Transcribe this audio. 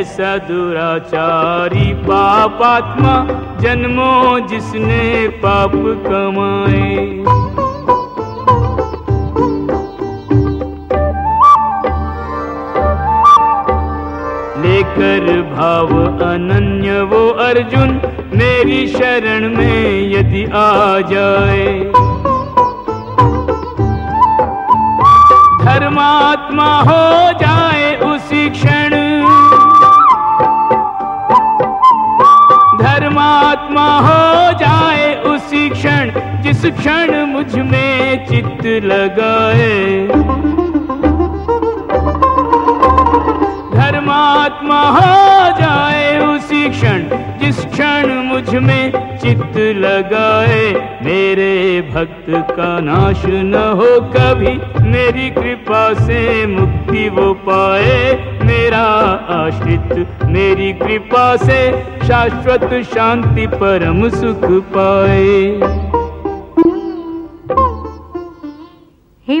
ऐसा दुराचारी पापात्मा जन्मों जिसने पाप कमाए। लेकर भाव अनन्य वो अर्जुन, मेरी शरण में यदि आ जाए। धर्मात्मा हो जाए उसी क्षण। धर्मात्मा हो जाए उसी क्षण, जिस क्षण मुझमें चित्त लगाए। धर्मात्मा हो जाए उसी क्षण क्षण मुझमें चित्त लगाए, मेरे भक्त का नाश न हो कभी। मेरी कृपा से मुक्ति वो पाए, मेरा आश्रित, मेरी कृपा से शाश्वत शांति परम सुख पाए। हे